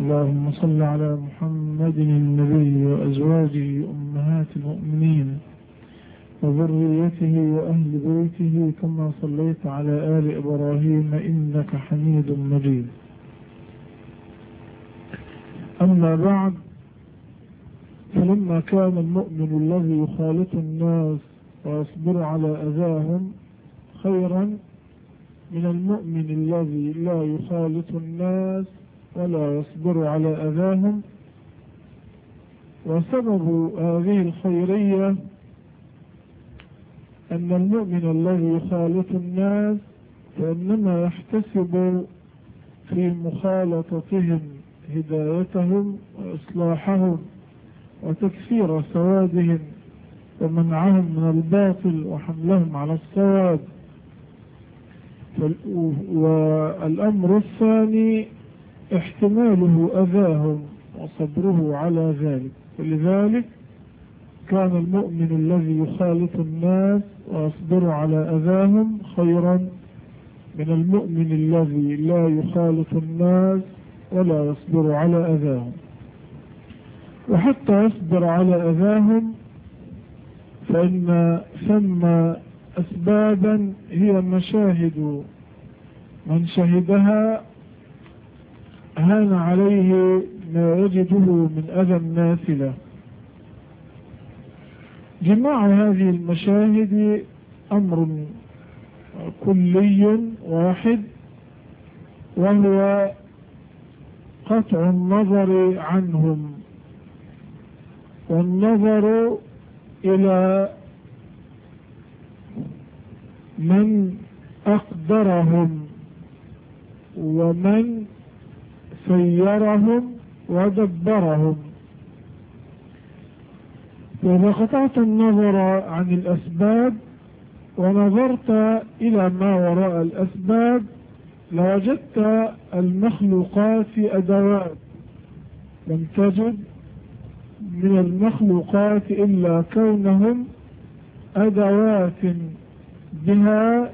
اللهم صل على محمد النبي وأزواجه أمهات المؤمنين وذريته وأهل بيته كما صليت على آل إبراهيم إنك حميد مجيد. أما بعد فلما كان المؤمن الذي يخالط الناس ويصبر على أذاهم خيرا من المؤمن الذي لا يخالط الناس ولا يصبر على أذاهم. وسبب هذه الخيرية أن المؤمن الذي يخالط الناس فإنما يحتسب في مخالطتهم هدايتهم وإصلاحهم وتكسير سوادهم ومنعهم من الباطل وحملهم على الصواب. والأمر الثاني احتماله أذاهم وصبره على ذلك. ولذلك كان المؤمن الذي يخالط الناس ويصبر على أذاهم خيرا من المؤمن الذي لا يخالط الناس ولا يصبر على أذاهم. وحتى يصبر على أذاهم فإن ثم أسبابا هي مشاهد من شهدها هان عليه ما يجده من أذى الناس له. جماع هذه المشاهد أمر كلي واحد وهو قطع النظر عنهم والنظر إلى من أقدرهم ومن سيرهم ودبرهم. وإذا قطعت النظر عن الأسباب ونظرت إلى ما وراء الأسباب لوجدت المخلوقات أدوات. لم تجد من المخلوقات إلا كونهم أدوات بها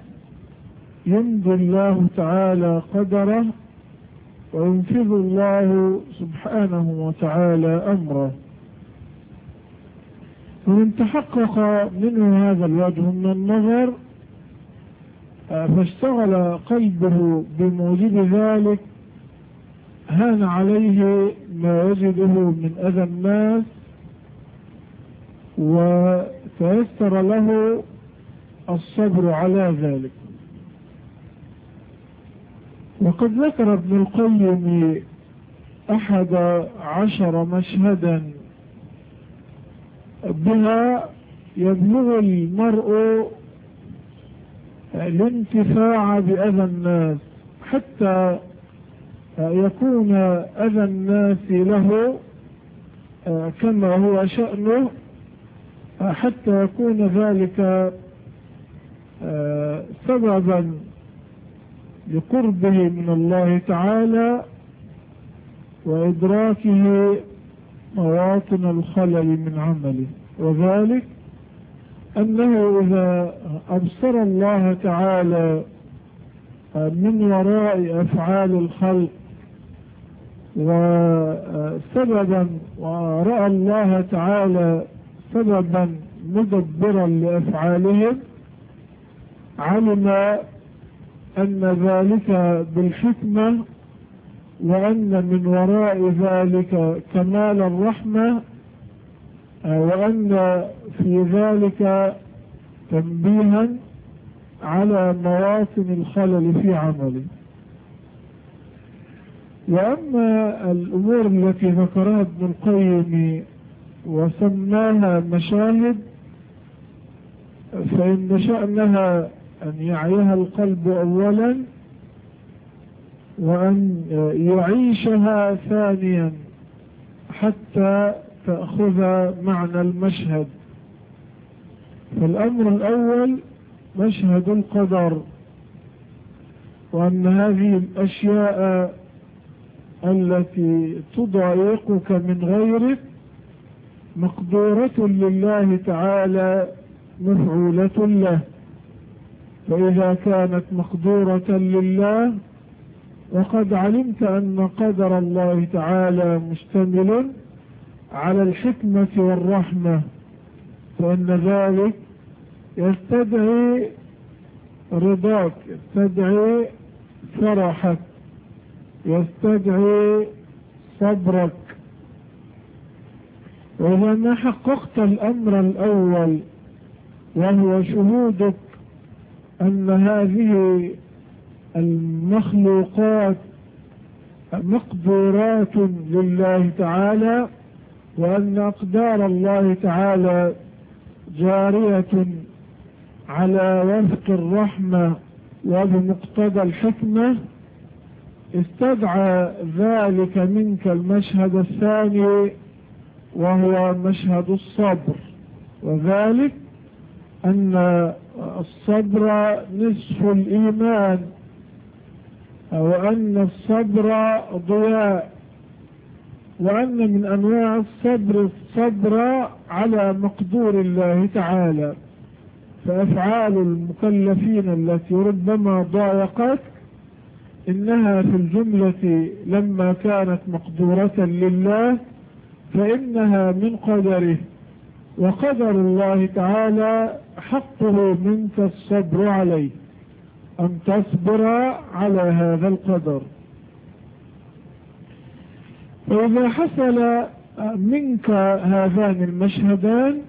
يمضي الله تعالى قدره وينفذ الله سبحانه وتعالى أمره. ومن تحقق منه هذا الوجه من النظر فاشتغل قلبه بموجب ذلك هان عليه ما يجده من أذى الناس وتيسر له الصبر على ذلك. وقد ذكر ابن القيم أحد عشر مشهدا بها يبلغ المرء الانتفاع بأذى الناس حتى يكون أذى الناس له كما هو شأنه حتى يكون ذلك سببا لقربه من الله تعالى وإدراكه مواطن الخلل من عمله. وذلك أنه إذا أبصر الله تعالى من وراء أفعال الخلق وسببا ورأى الله تعالى سببا مدبرا لأفعالهم علم أن ذلك بالحكمة وأن من وراء ذلك كمال الرحمة وأن في ذلك تنبيها على مواطن الخلل في عمله. وأما الأمور التي ذكرها ابن القيم وسماها مشاهد فإن شأنها أن يعيها القلب أولا وأن يعيشها ثانيا حتى تأخذ معنى المشهد. فالأمر الأول مشهد القدر وأن هذه الأشياء التي تضايقك من غيرك مقدورة لله تعالى مفعولة له. فإذا كانت مقدورة لله وقد علمت أن قدر الله تعالى مشتمل على الحكمة والرحمة فإن ذلك يستدعي رضاك يستدعي فرحك يستدعي صبرك. وإذا ما حققت الأمر الأول وهو شهودك أن هذه المخلوقات مقدورات لله تعالى وأن أقدار الله تعالى جارية على وفق الرحمة وبمقتضى الحكمة. استدعى ذلك منك المشهد الثاني وهو مشهد الصبر. وذلك أن الصبر نصف الإيمان أو أن الصبر ضياء وأن من أنواع الصبر الصبر على مقدور الله تعالى. فأفعال المكلفين التي ربما ضايقت إنها في الجملة لما كانت مقدورة لله فإنها من قدره. وقدر الله تعالى حقه منك الصبر عليه أن تصبر على هذا القدر. فإذا حصل منك هذان المشهدان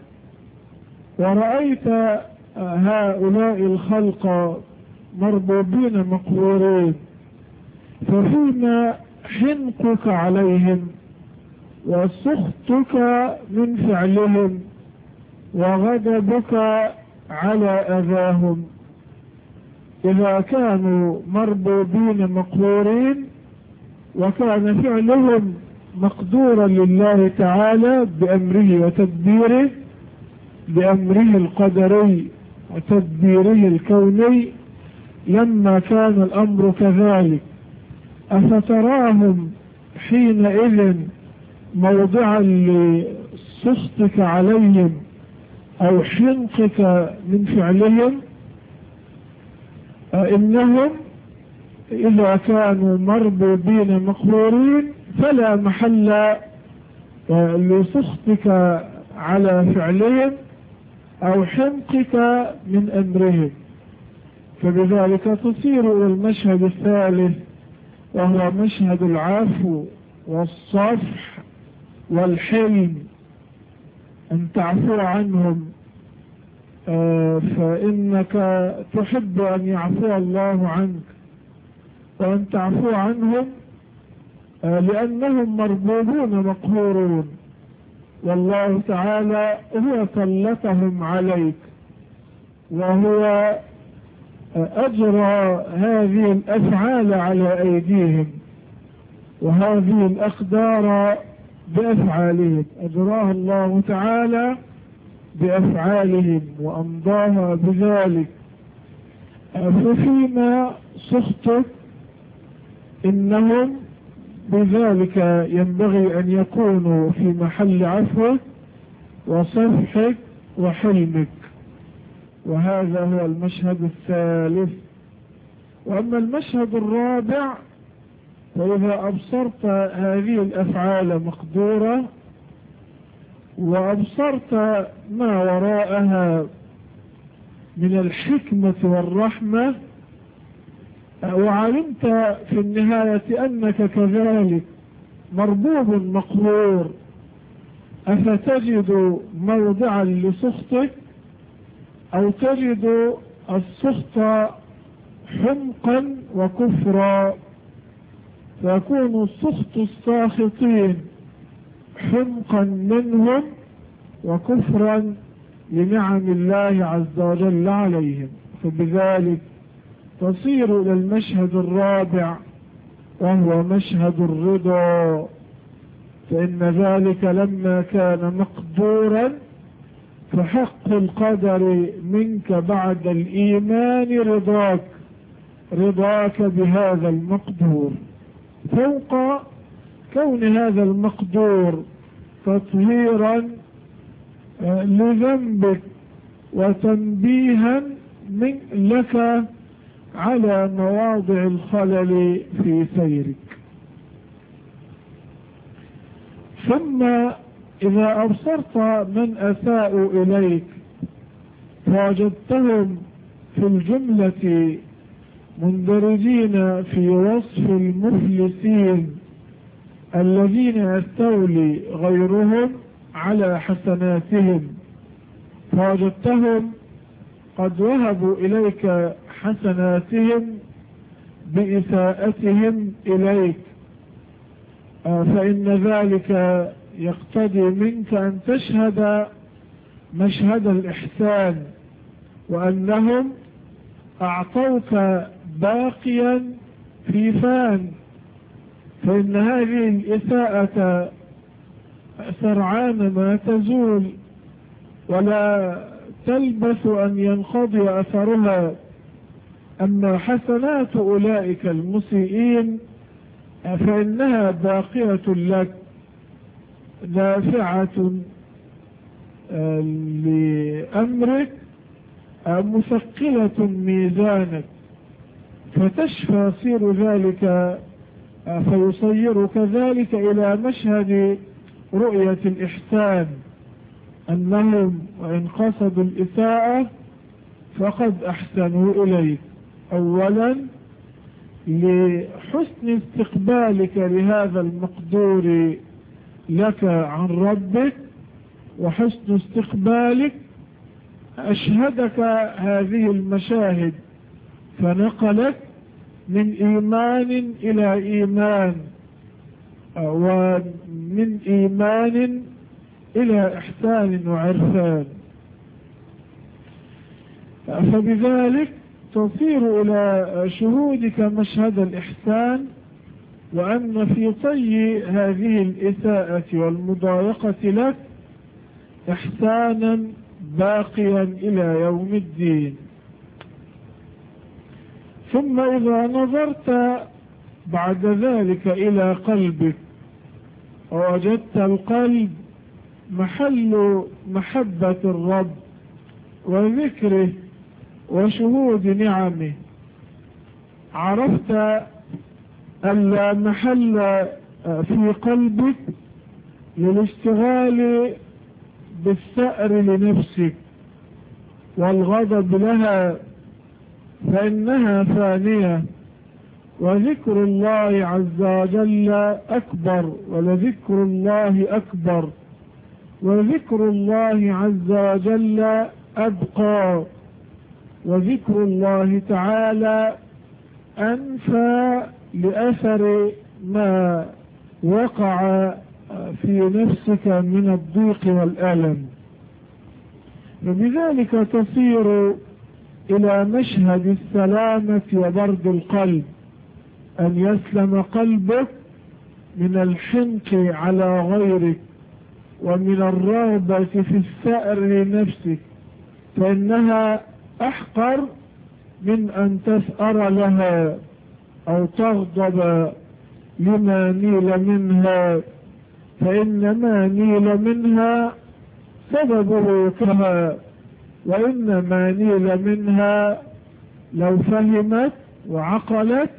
ورأيت هؤلاء الخلق مربوبين مقهورين ففيما حنقك عليهم وسخطك من فعلهم وغضبك على أذاهم. إذا كانوا مربوبين مقهورين وكان فعلهم مقدورا لله تعالى بأمره وتدبيره بأمره القدري وتدبيره الكوني لما كان الأمر كذلك. أفتراهم حينئذ موضعا لسخطك عليهم؟ أو حنقك من فعلهم إنهم إذا كانوا مربوبين مقهورين فلا محل لسخطك على فعلهم أو حنقك من أمرهم. فبذلك تصير إلى المشهد الثالث وهو مشهد العفو والصفح والحلم. أن تعفو عنهم فإنك تحب أن يعفو الله عنك. وأن تعفو عنهم لأنهم مربوبون مقهورون. والله تعالى هو سلطهم عليك وهو أجرى هذه الأفعال على أيديهم. وهذه الأقدار بأفعالهم. أجراها الله تعالى بأفعالهم وأمضاها بذلك. ففيما سخطك إنهم بذلك ينبغي أن يكونوا في محل عفوك وصفحك وحلمك. وهذا هو المشهد الثالث. وأما المشهد الرابع فإذا أبصرت هذه الأفعال مقدورة وأبصرت ما وراءها من الحكمة والرحمة وعلمت في النهاية أنك كذلك مربوب مقهور أفتجد موضعا لسخطك أو تجد السخط حمقا وكفرا. فيكون سخط الساخطين حمقا منهم وكفرا لنعم الله عز وجل عليهم. فبذلك تصير إلى المشهد الرابع وهو مشهد الرضا. فإن ذلك لما كان مقدورا فحق القدر منك بعد الإيمان رضاك رضاك بهذا المقدور. فوق كون هذا المقدور تطهيرا لذنبك وتنبيها من لك على مواضع الخلل في سيرك. ثم إذا أبصرت من أساءوا إليك فوجدتهم في الجملة مندرجين في وصف المفلسين الذين يستولي غيرهم على حسناتهم. فوجدتهم قد وهبوا إليك حسناتهم بإساءتهم إليك. فإن ذلك يقتضي منك أن تشهد مشهد الإحسان وأنهم أعطوك باقيا في فان فإن هذه الإساءة سرعان ما تزول ولا تلبث أن ينقضي أثرها. أما حسنات أولئك المسيئين فإنها باقية لك دافعة لأمرك مثقلة ميزانك. فتشفى صير ذلك فيصيرك ذلك إلى مشهد رؤية الإحسان. أنهم وإن قصدوا الإساءة فقد أحسنوا إليك. أولا لحسن استقبالك لهذا المقدور لك عن ربك وحسن استقبالك أشهدك هذه المشاهد. فنقلت من إيمان إلى إيمان ومن إيمان إلى إحسان وعرفان. فبذلك تصير إلى شهودك مشهد الإحسان وأن في طي هذه الإساءة والمضايقة لك إحسانا باقيا إلى يوم الدين. ثم إذا نظرت بعد ذلك إلى قلبك ووجدت القلب محل محبة الرب وذكره وشهود نعمه. عرفت أن لا محل في قلبك للاشتغال بالثأر لنفسك والغضب لها فإنها فانية وذكر الله عز وجل أكبر ولذكر الله أكبر وذكر الله عز وجل أبقى وذكر الله تعالى أنفى لأثر ما وقع في نفسك من الضيق والألم. وبذلك تصير إلى مشهد السلامة وبرد القلب أن يسلم قلبك من الحنق على غيرك ومن الرغبة في السأر لنفسك فإنها أحقر من أن تسأر لها أو تغضب لما نيل منها فإن ما نيل منها سببه كما وإن ما نيل منها لو فهمت وعقلت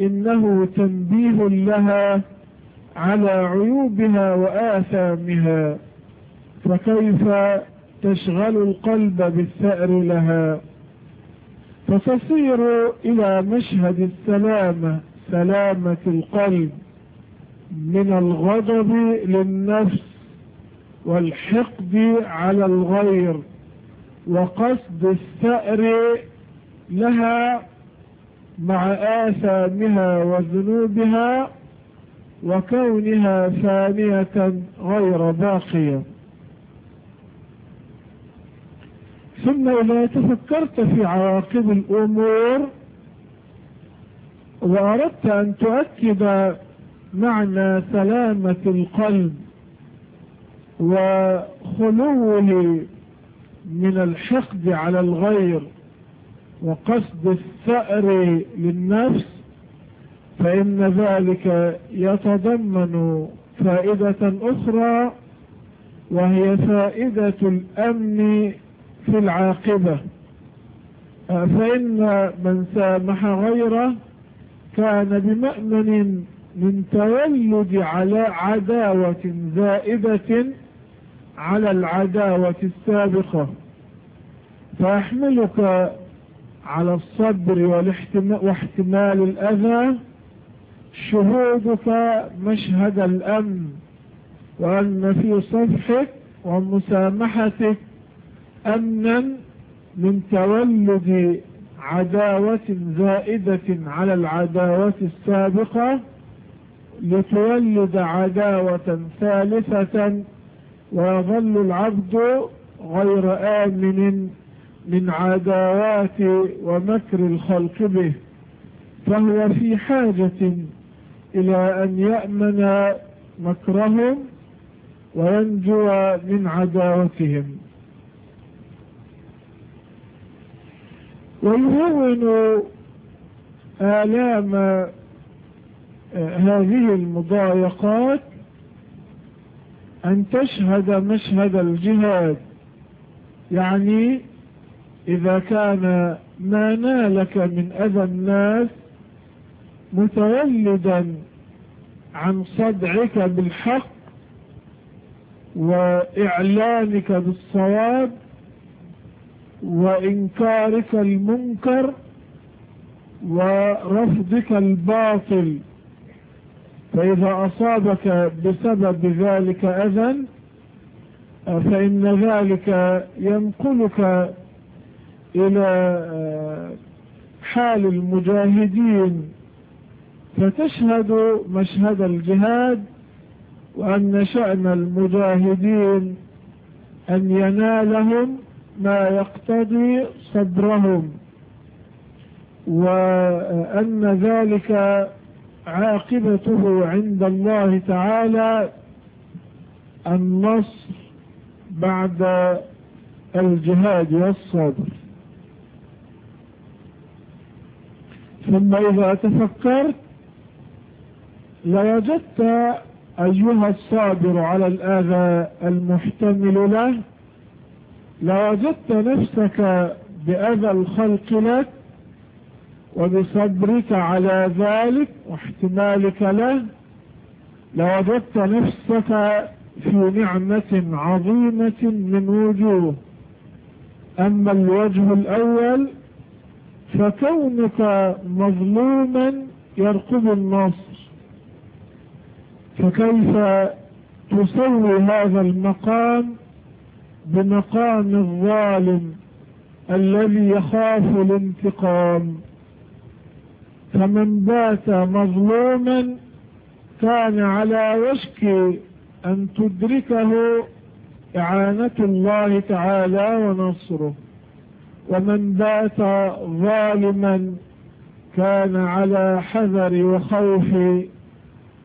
إنه تنبيه لها على عيوبها وآثامها فكيف تشغل القلب بالثأر لها؟ فتصير إلى مشهد السلامة سلامة القلب من الغضب للنفس والحقد على الغير. وقصد الثأر لها مع آثامها وذنوبها وكونها ثانية غير باقية. ثم إذا تفكرت في عواقب الأمور وأردت أن تؤكد معنى سلامة القلب وخلوه من الحقد على الغير وقصد الثأر للنفس فإن ذلك يتضمن فائدة أخرى وهي فائدة الأمن في العاقبة. فإن من سامح غيره كان بمأمن من تولد على عداوة زائدة على العداوة السابقة. فيحملك على الصبر واحتمال الأذى شهودك مشهد الأمن وأن في صفحك ومسامحتك أمنا من تولد عداوة زائدة على العداوة السابقة لتولد عداوة ثالثة ويظل العبد غير آمن من عداوات ومكر الخلق به فهو في حاجة إلى أن يأمن مكرهم وينجو من عداوتهم. ويهون آلام هذه المضايقات أن تشهد مشهد الجهاد. يعني إذا كان ما نالك من أذى الناس متولدا عن صدعك بالحق وإعلانك بالصواب وإنكارك المنكر ورفضك الباطل. فإذا أصابك بسبب ذلك أذى فإن ذلك ينقلك إلى حال المجاهدين فتشهد مشهد الجهاد وأن شأن المجاهدين أن ينالهم ما يقتضي صبرهم وأن ذلك عاقبته عند الله تعالى النصر بعد الجهاد والصبر. ثم إذا تفكرت لوجدت أيها الصابر على الآذى المحتمل له لوجدت نفسك بأذى الخلق لك وبصبرك على ذلك واحتمالك له لوجدت نفسك في نعمة عظيمة من وجوه. أما الوجه الأول فكونك مظلوما يرقب النصر فكيف تسوي هذا المقام بمقام الظالم الذي يخاف الانتقام؟ فمن بات مظلوما كان على وشك أن تدركه إعانة الله تعالى ونصره. ومن بات ظالما كان على حذر وخوف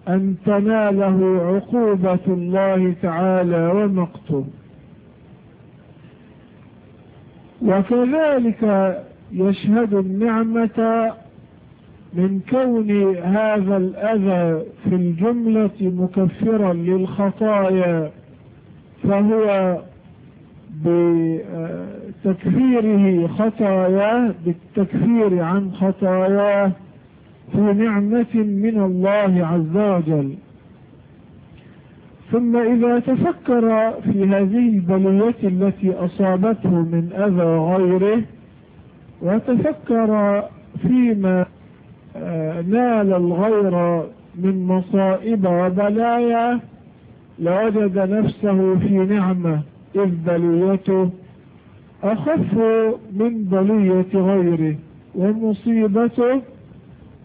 أن تناله عقوبة الله تعالى ومقته. وكذلك يشهد النعمة من كون هذا الأذى في الجملة مكفرا للخطايا فهو بتكفيره خطاياه بالتكفير عن خطاياه في نعمة من الله عز وجل. ثم إذا تفكر في هذه البلية التي أصابته من أذى غيره وتفكر فيما نال الغير من مصائب وبلايا لوجد نفسه في نعمة إذ بليته أخف من بلية غيره ومصيبته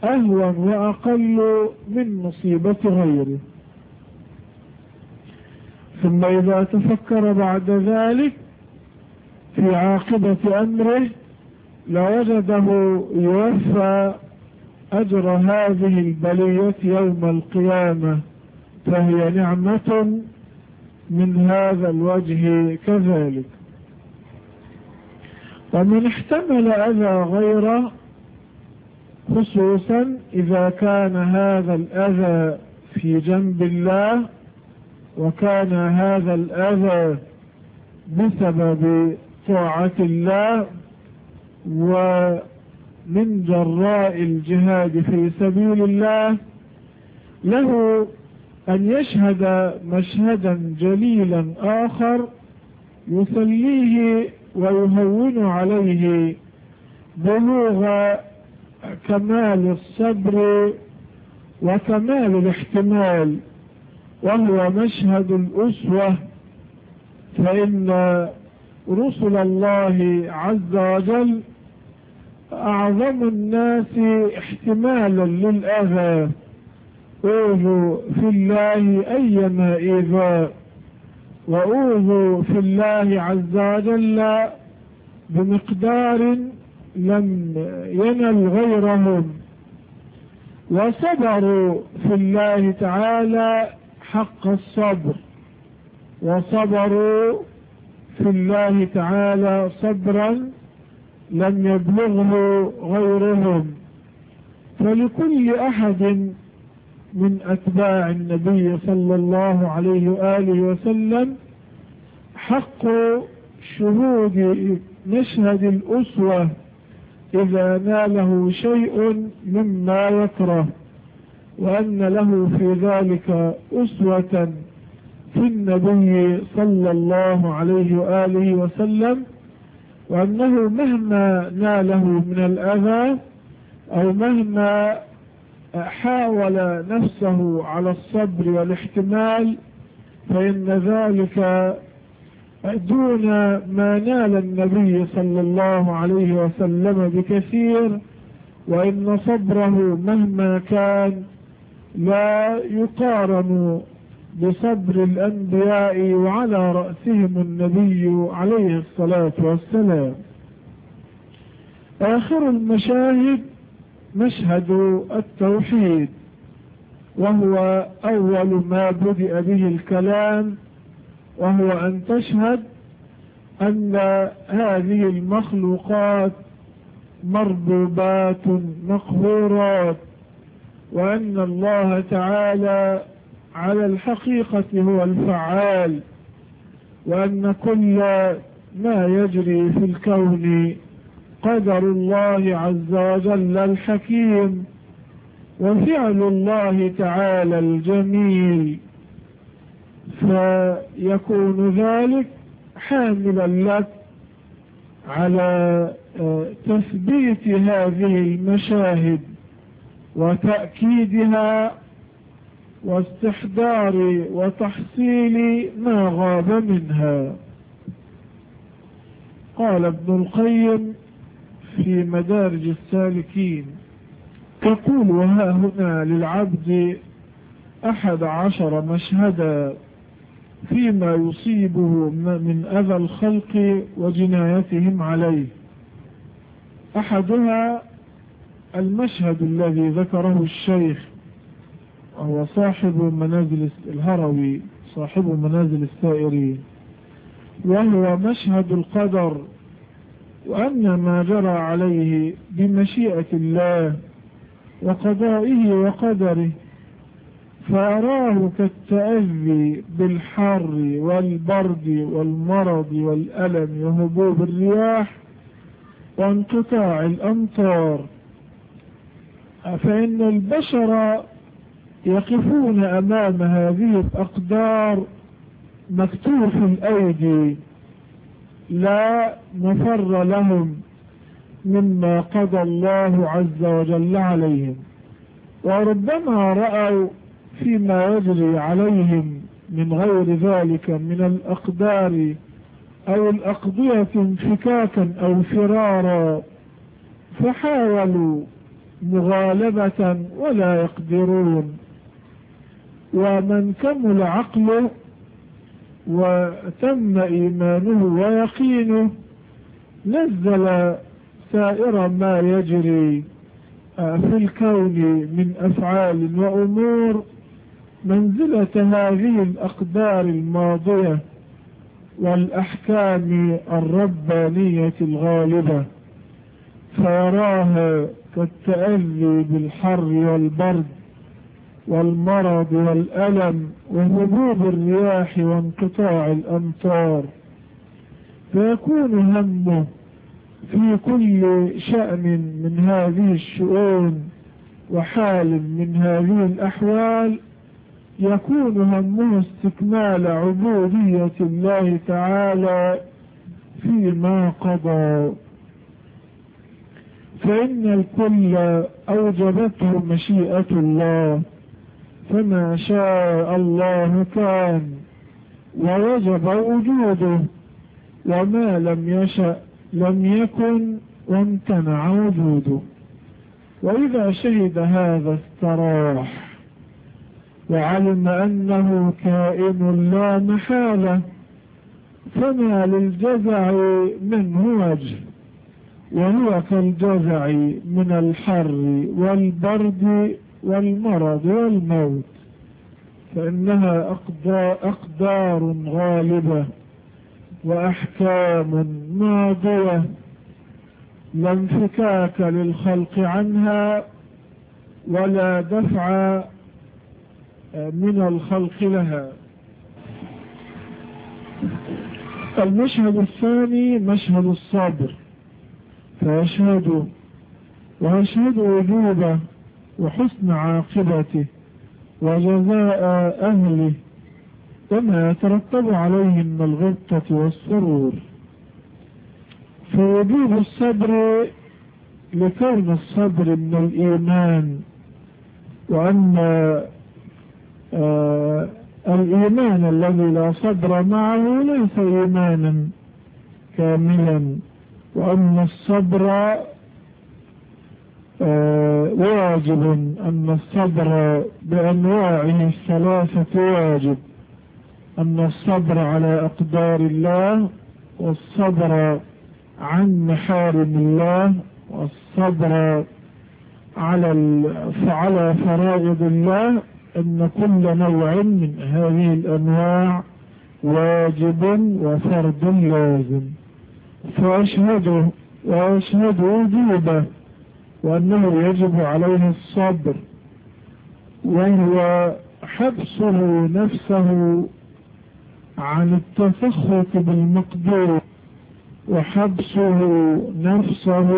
أهون وأقل من مصيبة غيره. ثم إذا تفكر بعد ذلك في عاقبة أمره لوجده يوفى أجر هذه البلية يوم القيامة فهي نعمة من هذا الوجه كذلك. ومن احتمل أذى غيره خصوصا إذا كان هذا الأذى في جنب الله وكان هذا الأذى بسبب طاعة الله ومن جراء الجهاد في سبيل الله له أن يشهد مشهدا جليلا آخر يسليه ويهون عليه بلوغ كمال الصبر وكمال الاحتمال وهو مشهد الأسوة فإن رسل الله عز وجل أعظم الناس احتمالا للأذى. أوذوا في الله أيما إيذاء وأوذوا في الله عز وجل بمقدار لم ينل غيرهم. وصبروا في الله تعالى حق الصبر. وصبروا في الله تعالى صبرا لم يبلغه غيرهم. فلكل أحد من أتباع النبي صلى الله عليه وآله وسلم حق شهود مشهد الأسوة إذا ناله شيء مما يكره وأن له في ذلك أسوة في النبي صلى الله عليه وآله وسلم وأنه مهما ناله من الأذى أو مهما حاول نفسه على الصبر والاحتمال فإن ذلك دون ما نال النبي صلى الله عليه وسلم بكثير وإن صبره مهما كان لا يقارن بصبر الأنبياء وعلى رأسهم النبي عليه الصلاة والسلام. آخر المشاهد مشهد التوحيد وهو أول ما بدأ به الكلام وهو أن تشهد أن هذه المخلوقات مربوبات مقهورات وأن الله تعالى على الحقيقة هو الفعال وأن كل ما يجري في الكون قدر الله عز وجل الحكيم وفعل الله تعالى الجميل. فيكون ذلك حاملا لك على تثبيت هذه المشاهد وتأكيدها واستحضار وتحصيل ما غاب منها. قال ابن القيم في مدارج السالكين يقول وها هنا للعبد أحد عشر مشهدا فيما يصيبه من أذى الخلق وجنايتهم عليه. أحدها المشهد الذي ذكره الشيخ وهو صاحب منازل الهروي صاحب منازل السائرين. وهو مشهد القدر وأن ما جرى عليه بمشيئة الله وقضائه وقدره فأراه كالتأذي بالحر والبرد والمرض والألم وهبوب الرياح وانقطاع الأمطار. فإن البشر يقفون أمام هذه الأقدار مكتوف الأيدي لا مفر لهم مما قضى الله عز وجل عليهم. وربما رأوا فيما يجري عليهم من غير ذلك من الأقدار أو الأقضية انفكاكا أو فرارا فحاولوا مغالبة ولا يقدرون. ومن كمل عقله وتم إيمانه ويقينه نزل سائر ما يجري في الكون من أفعال وأمور. منزلة هذه الأقدار الماضية والأحكام الربانية الغالبة فيراها كالتأذي بالحر والبرد. والمرض والألم وهبوب الرياح وانقطاع الأمطار. فيكون همه في كل شأن من هذه الشؤون وحال من هذه الأحوال يكون همه استكمال عبودية الله تعالى فيما قضى. فإن الكل أوجبته مشيئة الله فما شاء الله كان ووجب وجوده وما لم يشأ لم يكن وامتنع وجوده. وإذا شهد هذا استراح وعلم أنه كائن لا محالة فما للجزع منه وجه وهو كالجزع من الحر والبرد والمرض والموت فإنها أقدار غالبة وأحكام ماضية. لا انفكاك للخلق عنها ولا دفع من الخلق لها. المشهد الثاني مشهد الصبر فيشهد ويشهد وجوبه وحسن عاقبته وجزاء أهله وما يترتب عليه من الغبطة والسرور. فوجوب الصبر لكون الصبر من الإيمان وأن آه الإيمان الذي لا صبر معه ليس إيمانا كاملا وأن الصبر واجب أن الصبر بأنواعه الثلاثة واجب. أن الصبر على أقدار الله والصبر عن محارم الله والصبر على على فرائض الله. أن كل نوع من هذه الأنواع واجب وفرد لازم. فأشهده وأشهد وجوبه. وأنه يجب عليه الصبر وهو حبسه نفسه عن التسخط بالمقدور وحبسه نفسه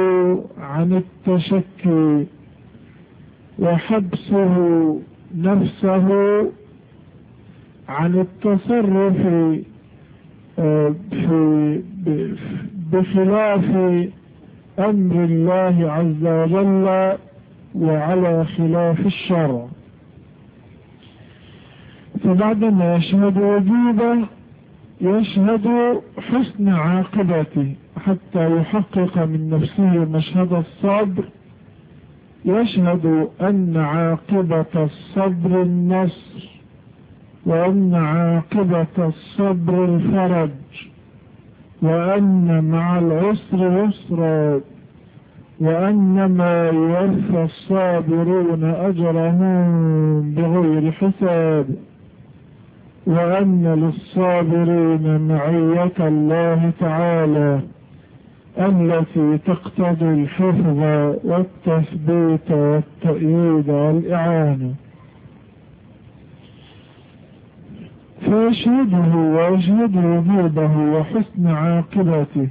عن التشكي وحبسه نفسه عن التصرف في بخلاف أمر الله عز وجل وعلى خلاف الشرع فبعدما يشهد وجوبه يشهد حسن عاقبته. حتى يحقق من نفسه مشهد الصبر. يشهد أن عاقبة الصبر النصر وأن عاقبة الصبر الفرج. وأن مع العسر يسرا وأنما يوفى الصابرون أجرهم بغير حساب وأن للصابرين معية الله تعالى التي تقتضي الحفظ والتثبيت والتأييد والإعانة. فيشهده ويشهد وجوده وحسن عاقبته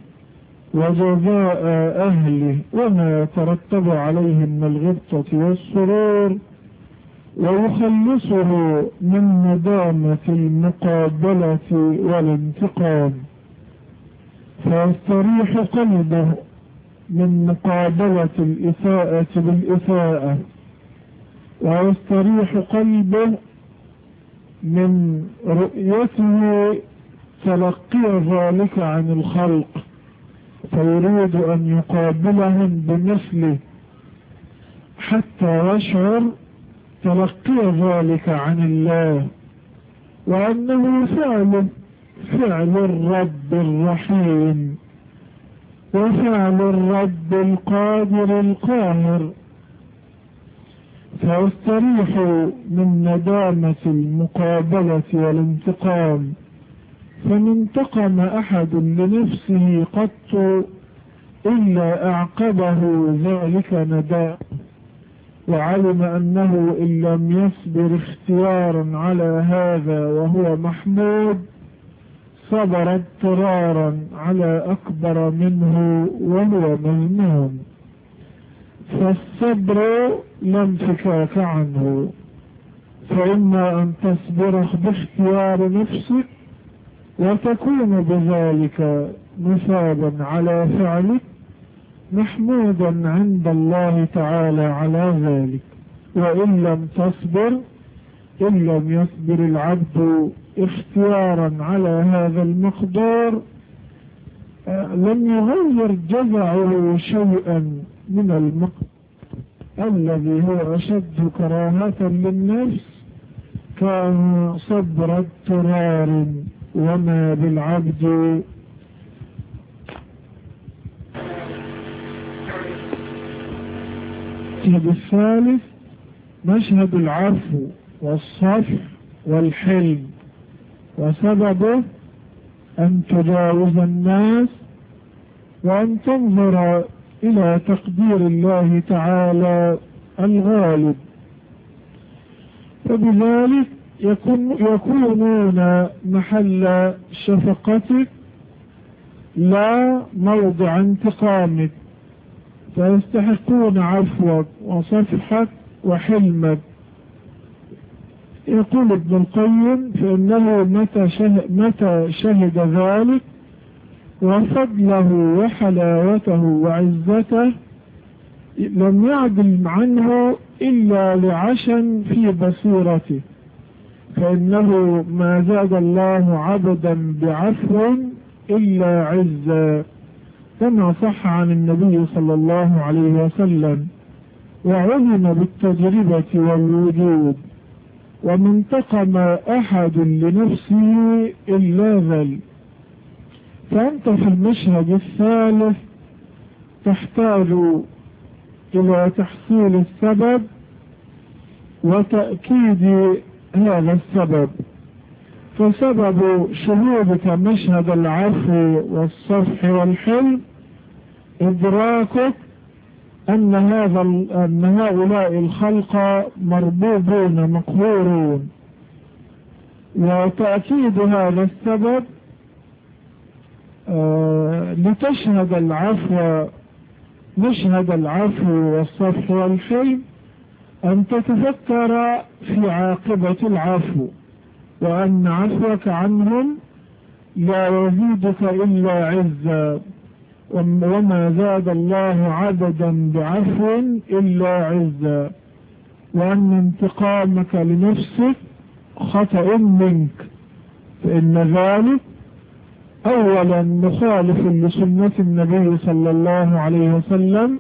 وجزاء أهله وما يترتب عليه من الغبطة والسرور ويخلصه من ندامة المقابلة والانتقام. فيستريح قلبه من مقابلة الإساءة بالإساءة. ويستريح قلبه من رؤيته تلقي ذلك عن الخلق فيريد أن يقابلهم بمثله حتى يشعر تلقي ذلك عن الله وأنه فعل فعل الرب الرحيم وفعل الرب القادر القاهر. فيستريح من ندامة المقابلة والانتقام فما انتقم أحد لنفسه قط إلا أعقبه ذلك نداء وعلم أنه إن لم يصبر اختيارا على هذا وهو محمود صبر اضطرارا على أكبر منه وهو مذموم. فالصبر لا انفكاك عنه. فإما أن تصبر باختيار نفسك وتكون بذلك مثابا على فعلك محمودا عند الله تعالى على ذلك. وإن لم تصبر إن لم يصبر العبد اختيارا على هذا المقدار لم يغير جزعه شيئا من المقدار. الذي هو أشد كراهة للنفس كان صبر اضطرار وما بالعبد. المشهد الثالث مشهد العفو والصفح والحلم. وسببه أن تجاوز الناس وأن تنظر إلى تقدير الله تعالى الغالب. فبذلك يكون يكونون محل شفقتك لا موضع انتقامك فيستحقون عفوك وصفحك وحلمك. يقول ابن القيم فإنه متى شهد, متى شهد ذلك؟ وفضله وحلاوته وعزته لم يعدل عنه إلا لعشا في بصيرته فإنه ما زاد الله عبدا بعفو إلا عزا كما صح عن النبي صلى الله عليه وسلم وعلم بالتجربة والوجود وما انتقم أحد لنفسه إلا ذل. فأنت في المشهد الثالث تحتاج إلى تحصيل السبب وتأكيد هذا السبب. فسبب شهودك مشهد العفو والصفح والحلم إدراكك أن هذا أن هؤلاء الخلق مربوبون مقهورون. وتأكيد هذا السبب لتشهد العفو مشهد العفو والصفح والحلم أن تتفكر في عاقبة العفو وأن عفوك عنهم لا يزيدك إلا عزا وما زاد الله عبدا بعفو إلا عزا وأن انتقامك لنفسك خطأ منك فإن ذلك أولا مخالف لسنة النبي صلى الله عليه وسلم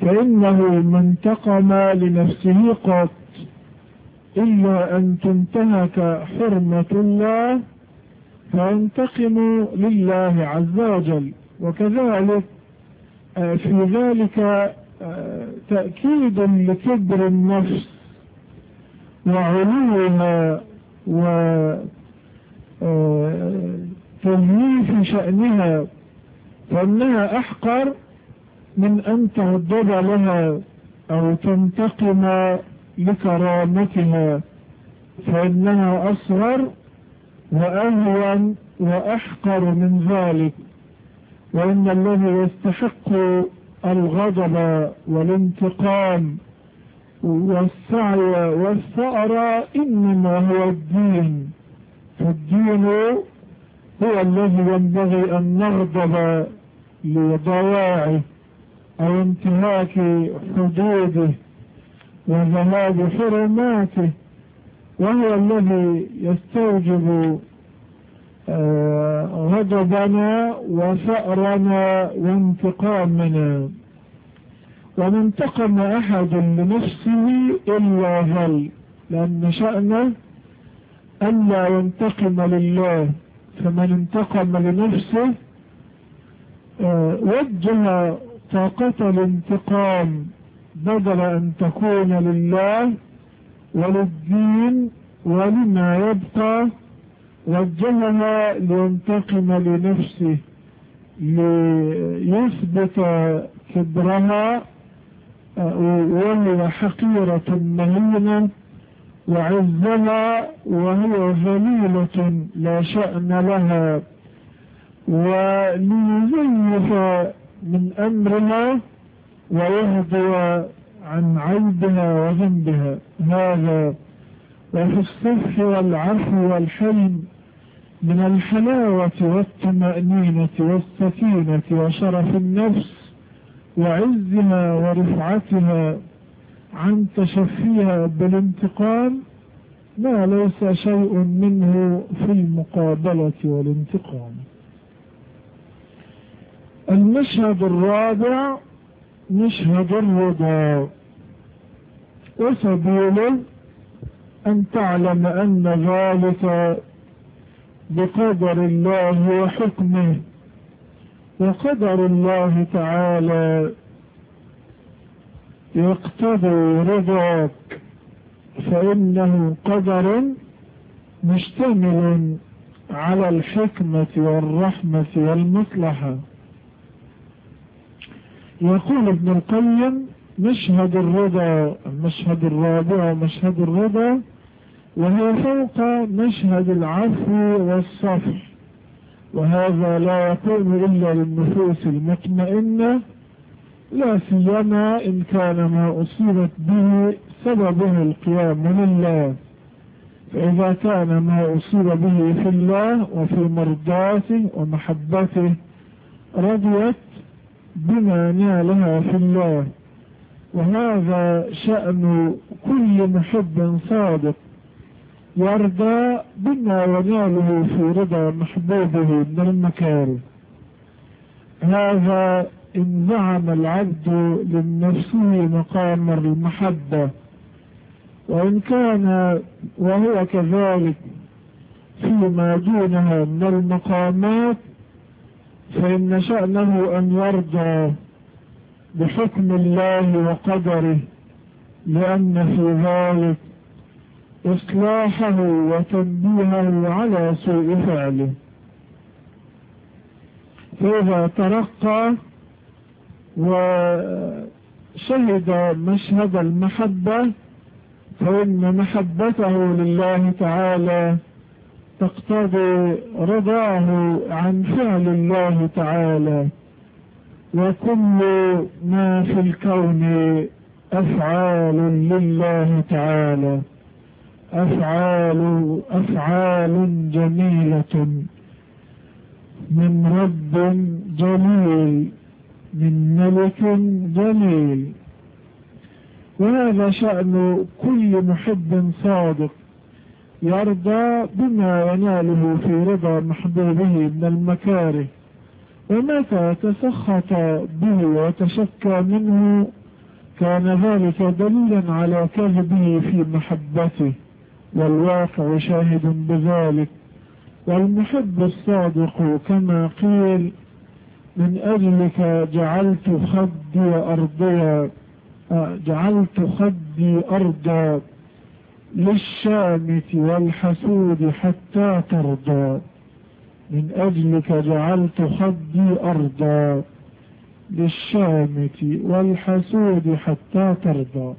فإنه ما انتقم لنفسه قط إلا أن تنتهك حرمة الله فينتقم لله عز وجل. وكذلك في ذلك تأكيد لكبر النفس وعلوها وتهييف شأنها فإنها أحقر من أن تغضب لها أو تنتقم لكرامتها. فإنها أصغر وأهون وأحقر من ذلك. وإن الذي يستحق الغضب والانتقام والسعي والثأر إنما هو الدين. فالدين هو الذي ينبغي أن نغضب لضواعه أو انتهاك حدوده وذهاب حرماته وهو الذي يستوجب غضبنا وثأرنا وانتقامنا. وما انتقم أحد لنفسه إلا هل لأن شأنه أن لا ينتقم لله. فمن انتقم لنفسه وجه طاقة الانتقام بدل أن تكون لله وللدين ولما يبقى وجهها لينتقم لنفسه ليثبت كبرها وهو حقيرة مهينة. وعزها وهي ذليلة لا شأن لها. وليزيف من أمرها ويهدي عن عيبها وذنبها. هذا وفي الصفح والعفو والحلم من الحلاوة والطمأنينة والسكينة وشرف النفس وعزها ورفعتها. عن تشفيها بالانتقام ما ليس شيء منه في المقابلة والانتقام المشهد الرابع مشهد الرضا. وسبيله أن تعلم أن ذلك بقدر الله وحكمه وقدر الله تعالى يقتضي رضاك فإنه قدر مشتمل على الحكمة والرحمة والمصلحة. يقول ابن القيم مشهد الرضا المشهد الرابع مشهد الرضا وهي فوق مشهد العفو والصفح وهذا لا يكون إلا للنفوس المطمئنة لا سيما إن كان ما أصيبت به سببه القيام لله فإذا كان ما أصيب به في الله وفي مرضاته ومحبته رضيت بما نالها في الله. وهذا شأن كل محب صادق يرضى بما يناله في رضا محبوبه من المكاره هذا إن زعم العبد لنفسه مقام المحبة وإن كان وهو كذلك فيما دونها من المقامات فإن شأنه أن يرضى بحكم الله وقدره لأن في ذلك إصلاحه وتنبيهه على سوء فعله. فإذا ترقى وشهد مشهد المحبة فإن محبته لله تعالى تقتضي رضاه عن فعل الله تعالى وكل ما في الكون أفعال لله تعالى. أفعال أفعال جميلة من رب جليل. من ملك جليل وهذا شأن كل محب صادق يرضى بما يناله في رضا محبوبه من المكاره. ومتى تسخط به وتشكى منه كان ذلك دليلا على كذبه في محبته. والواقع شاهد بذلك. والمحب الصادق كما قيل من أجلك جعلت خدي أرضيا جعلت خدي أرضا للشامت والحسود حتى ترضى. من أجلك جعلت خدي أرضا للشامت والحسود حتى ترضى.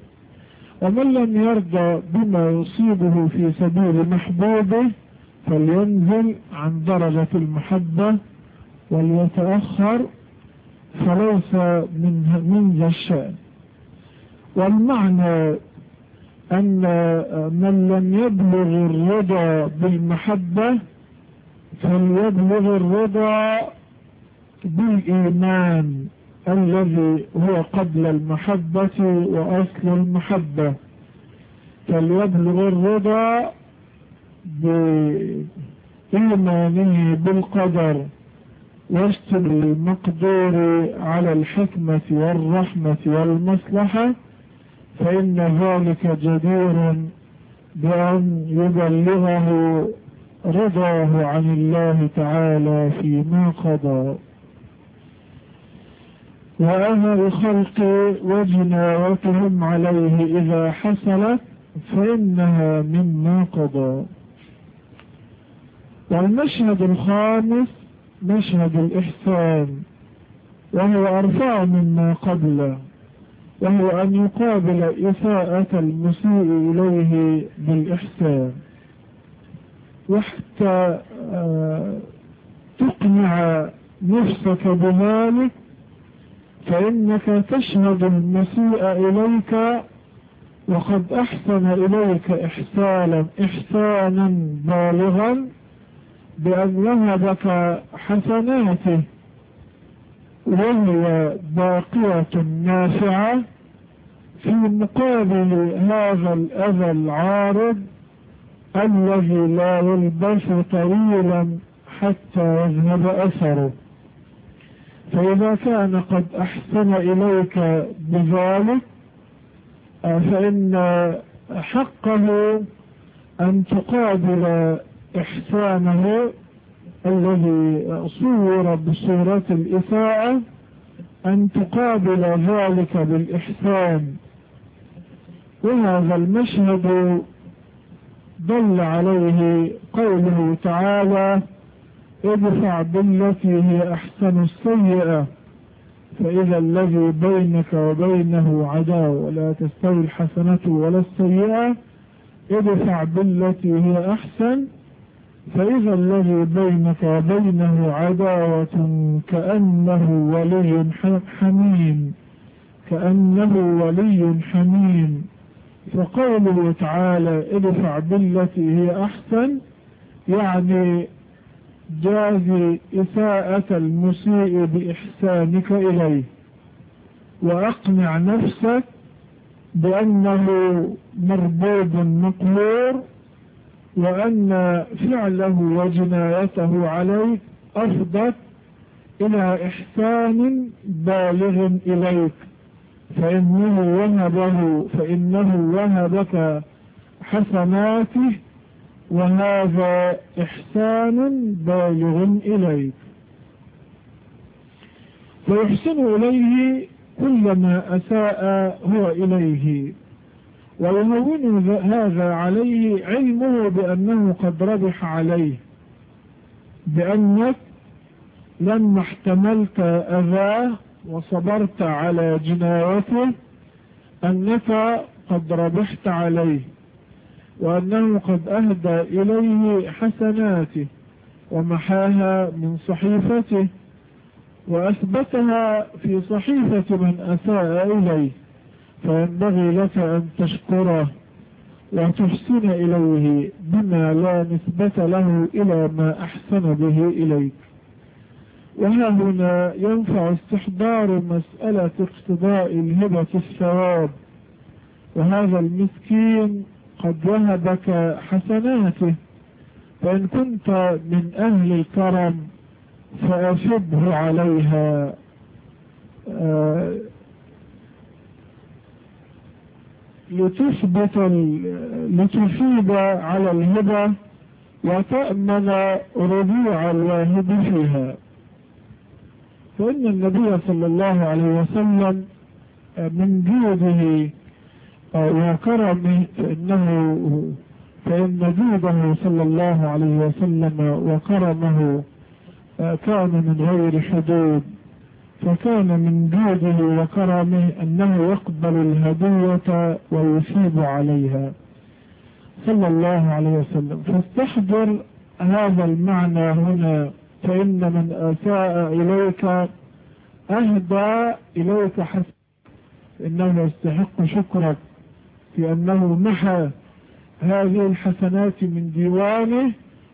ومن لم يرضى بما يصيبه في سبيل محبوبه فلينزل عن درجة المحبة وليتأخر فليس من من ذا الشأن. والمعنى أن من لم يبلغ الرضا بالمحبة فليبلغ الرضا بالإيمان الذي هو قبل المحبة وأصل المحبة. فليبلغ الرضا بإيمانه بالقدر. واشتغل المقدور على الحكمة والرحمة والمصلحة فإن ذلك جدير بأن يبلغه رضاه عن الله تعالى فيما قضى. وأمر الخلق وجناوتهم عليه إذا حصلت فإنها مما قضى. والمشهد الخامس مشهد الإحسان وهو أرفع مما قبله وهو أن يقابل إساءة المسيء إليه بالإحسان. وحتى آه، تقنع نفسك بذلك فإنك تشهد المسيء إليك وقد أحسن إليك إحسانا إحسانا بالغا. بأن وهبك حسناته وهي باقية نافعة في مقابل هذا الأذى العارض الذي لا يلبس طويلا حتى يذهب أثره. فإذا كان قد أحسن إليك بذلك فإن حقه أن تقابل إحسانه الذي صور بصورة الإساءة أن تقابل ذلك بالإحسان. وهذا المشهد دل عليه قوله تعالى ادفع بالتي هي أحسن السيئة فإذا الذي بينك وبينه عداوة ولا تستوي الحسنة ولا السيئة ادفع بالتي هي أحسن فإذا الذي بينك وبينه عداوة كأنه ولي حميم كأنه ولي حميم. فقوله تعالى ادفع بالتي هي أحسن يعني جاز إساءة المسيء بإحسانك إليه. وأقنع نفسك بأنه مربوب مقهور وأن فعله وجنايته عليك أفضت إلى إحسان بالغ إليك. فإنه وهبه فإنه وهبك حسناته وهذا إحسان بالغ إليك. فيحسن إليه كلما أساء هو إليه. ويهون هذا عليه علمه بأنه قد ربح عليه بأنك لما احتملت أذاه وصبرت على جنايته أنك قد ربحت عليه وأنه قد أهدى إليه حسناته ومحاها من صحيفته وأثبتها في صحيفة من أساء إليه. فينبغي لك أن تشكره وتحسن إليه بما لا نسبة له إلى ما أحسن به إليك. وها هنا ينفع استحضار مسألة اقتضاء الهبة الثواب. وهذا المسكين قد وهبك حسناته. فإن كنت من أهل الكرم فأشبه عليها. آه لتثبت لتفيد على الهبة وتأمن رجوع الواهب فيها. فإن النبي صلى الله عليه وسلم من جوده وكرمه فإنه فإن جوده صلى الله عليه وسلم وكرمه كان من غير حدود. فكان من جوده وكرمه أنه يقبل الهدية ويثيب عليها. صلى الله عليه وسلم. فاستحضر هذا المعنى هنا. فإن من أساء إليك أهدى إليك حسن. إنه يستحق شكرك في أنه محى هذه الحسنات من ديوانه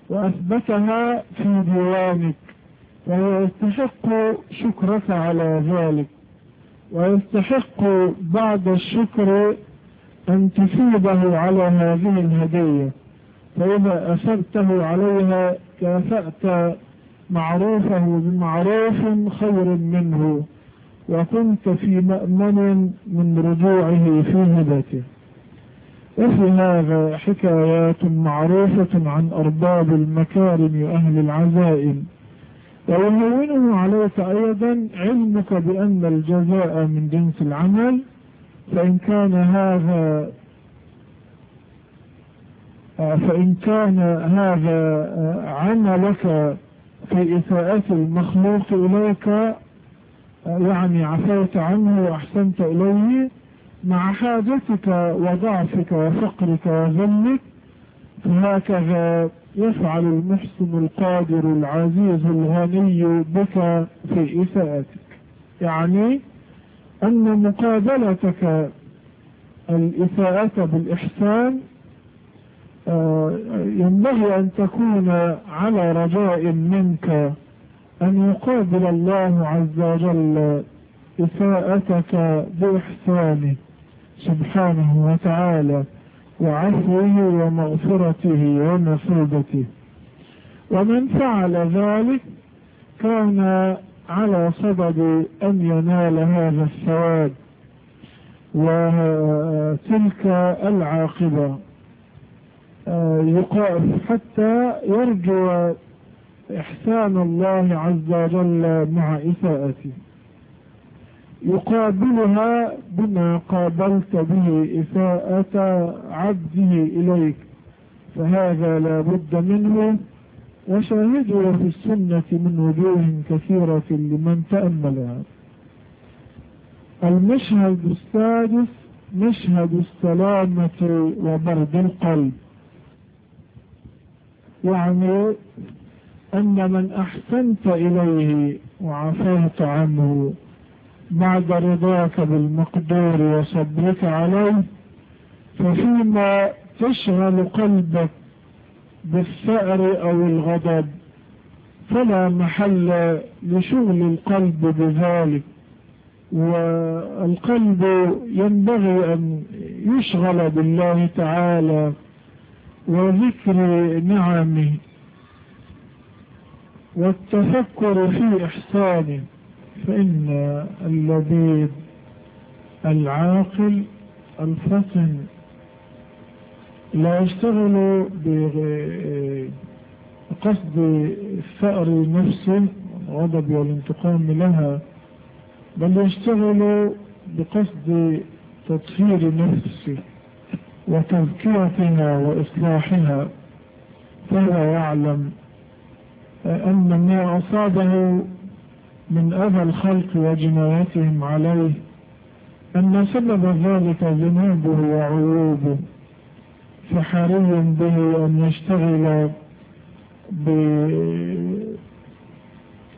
وأثبتها في ديوانك. فهو يستحق شكرك على ذلك. ويستحق بعد الشكر أن تفيده على هذه الهدية. فإذا أثبته عليها كافأت معروفه بمعروف خير منه وكنت في مأمن من رجوعه في هبته وفي هذا حكايات معروفة عن أرباب المكارم وأهل العزائم. ويهونه عليك أيضا علمك بأن الجزاء من جنس العمل فإن كان هذا فإن كان هذا عملك في إساءة المخلوق إليك يعني عفوت عنه وأحسنت إليه مع حاجتك وضعفك وفقرك وذلك فهكذا يفعل المحسن القادر العزيز الغني بك في إساءتك يعني أن مقابلتك الإساءة بالإحسان ينبغي أن تكون على رجاء منك أن يقابل الله عز وجل إساءتك بإحسانه سبحانه وتعالى. وعفوه ومغفرته ومثوبته ومن فعل ذلك كان على صدد أن ينال هذا الثواب وتلك العاقبة. يقاف حتى يرجو إحسان الله عز وجل مع إساءته يقابلها بما قابلت به إساءة عبده إليك فهذا لا بد منه وشاهده في السنة من وجوه كثيرة لمن تأملها. المشهد السادس مشهد السلامة وبرد القلب. يعني أن من أحسنت إليه وعفوت عنه بعد رضاك بالمقدور وصبرك عليه ففيما تشغل قلبك بالثأر أو الغضب فلا محل لشغل القلب بذلك. والقلب ينبغي أن يشغل بالله تعالى وذكر نعمه والتفكر في إحسانه. فإن اللبيب العاقل الفطن لا يشتغل بقصد الثأر نفسه الغضب والانتقام لها بل يشتغل بقصد تطهير نفسه وتذكيرتها وإصلاحها. فهو يعلم أن ما أصابه من أذى الخلق وجنايتهم عليه أن سبب ذلك ذنوبه وعيوبه فحري به أن يشتغل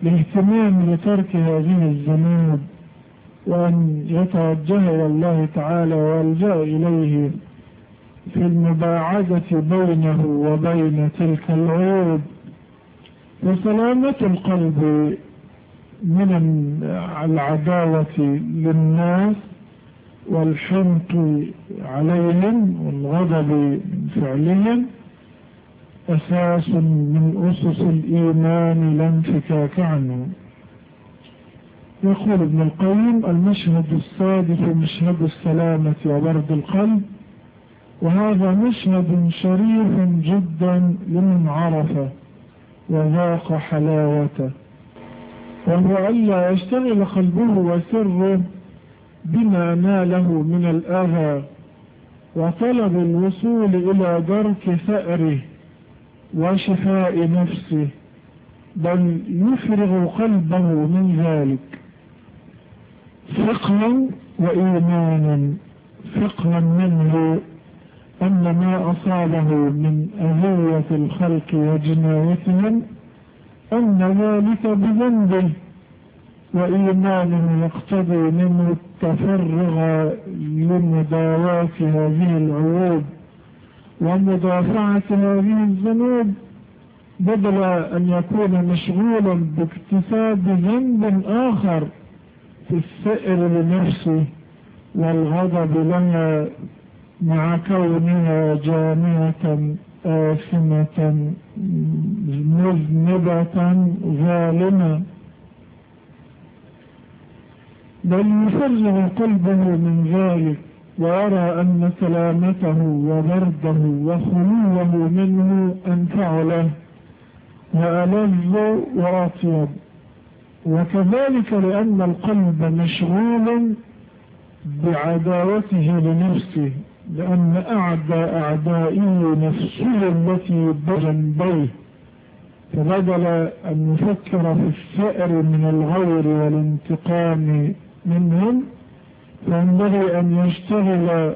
بالاهتمام لترك هذه الذنوب وأن يتوجه إلى الله تعالى ويلجأ إليه في المباعدة بينه وبين تلك العيوب. وسلامة القلب من العداوة للناس والحنط عليهم والغضب فعلهم أساس من أسس الإيمان لا انفكاك عنه. يقول ابن القيم المشهد السادس مشهد السلامة وبرد القلب وهذا مشهد شريف جدا لمن عرفه وذاق حلاوته. وهو ألا يشتغل قلبه وسره بما ناله من الأذى وطلب الوصول إلى درك ثأره وشفاء نفسه بل يفرغ قلبه من ذلك. فقها وإيمانا فقها منه أن ما أصابه من أذية الخلق وجنايتهم أن ذلك بذنبه وإيمان يقتضي منه التفرغ لمداواة هذه العيوب ومدافعة هذه الذنوب بدل أن يكون مشغولا باكتساب ذنب آخر في السئر لنفسه والغضب لها مع كونها جامعة آثمة مذنبة ظالمة بل يفرغ قلبه من ذلك ويرى أن سلامته وبرده وخلوه منه أنفع له وألذ وأطيب. وكذلك لأن القلب مشغول بعداوته لنفسه. لأن أعدى أعدائه نفسه التي بجنبيه فبدل أن يفكر في الثأر من الغير والانتقام منهم فينبغي أن يشتغل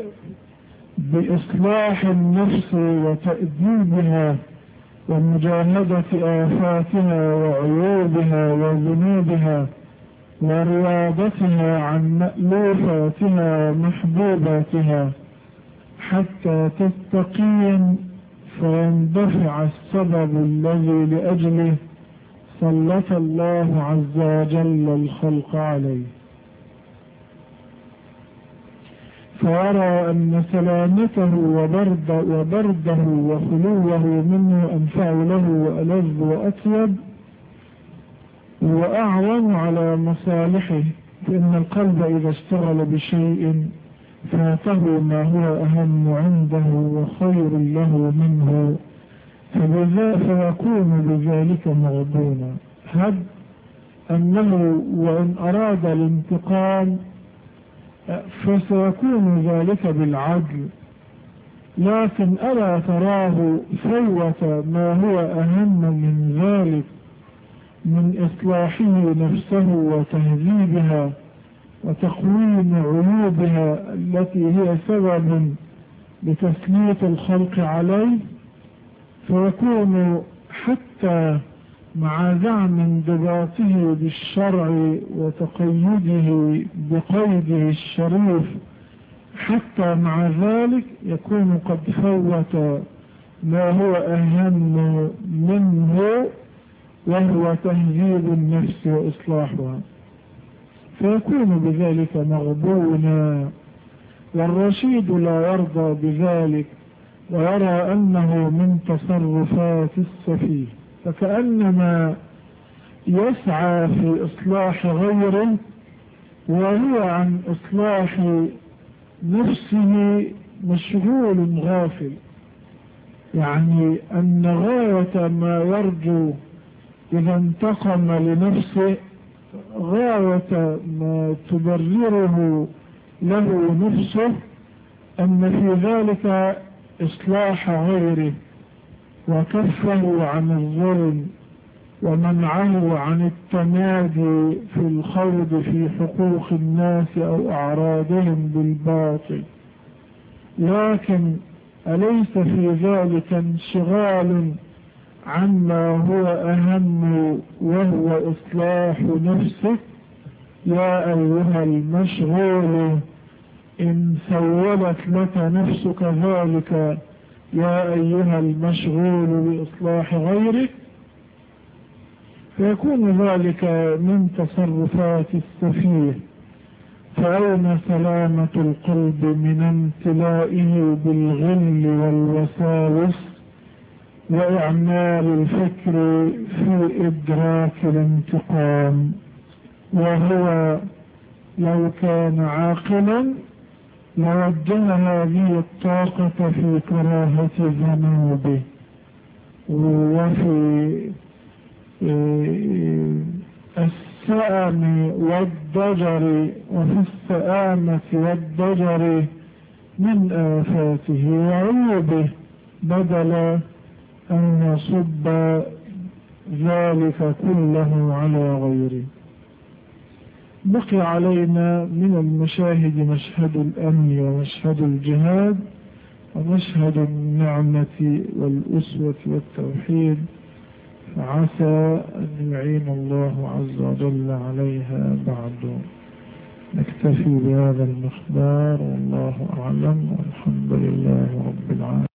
بإصلاح النفس وتأديبها ومجاهدة آفاتها وعيوبها وذنوبها ورياضتها عن مألوفاتها ومحبوباتها. حتى تستقيم فيندفع السبب الذي لأجله سلط الله عز وجل الخلق عليه. فيرى أن سلامته وبرد وبرده وخلوه منه أنفع له وألذ وأطيب وأعون على مصالحه فإن القلب إذا اشتغل بشيء فاته ما هو أهم عنده وخير له منه فيكون بذلك مغبونا. هب أنه وإن أراد الانتقام فسيكون ذلك بالعدل. لكن ألا تراه فوت ما هو أهم من ذلك من إصلاحه نفسه وتهذيبها. وتقويم عيوبها التي هي سبب لتسليط الخلق عليه فيكون حتى مع زعم انضباطه بالشرع وتقيده بقيده الشريف حتى مع ذلك يكون قد فوت ما هو أهم منه وهو تهذيب النفس وإصلاحها. فيكون بذلك مغبونا والرشيد لا يرضى بذلك ويرى أنه من تصرفات السفيه فكأنما يسعى في إصلاح غيره وهو عن إصلاح نفسه مشغول غافل. يعني أن غاية ما يرجو إذا انتقم لنفسه غاية ما تبرره له نفسه أن في ذلك إصلاح غيره وكفه عن الظلم ومنعه عن التمادي في الخوض في حقوق الناس أو أعراضهم بالباطل. لكن أليس في ذلك انشغال عما هو أهم وهو إصلاح نفسك يا أيها المشغول إن سولت لك نفسك ذلك يا أيها المشغول بإصلاح غيرك. فيكون ذلك من تصرفات السفيه فأين سلامة القلب من امتلائه بالغل والوساوس؟ وإعمال الفكر في إدراك الانتقام وهو لو كان عاقلا لوجه هذه الطاقة في كراهة ذنوبه. وفي آه، السأم والضجر وفي السآمة والضجر من آفاته وعيوبه بدل أن يصب ذلك كله على غيره. بقي علينا من المشاهد مشهد الأمن ومشهد الجهاد ومشهد النعمة والأسوة والتوحيد فعسى أن يعين الله عز وجل عليها بعد. نكتفي بهذا المقدار والله أعلم والحمد لله رب العالمين.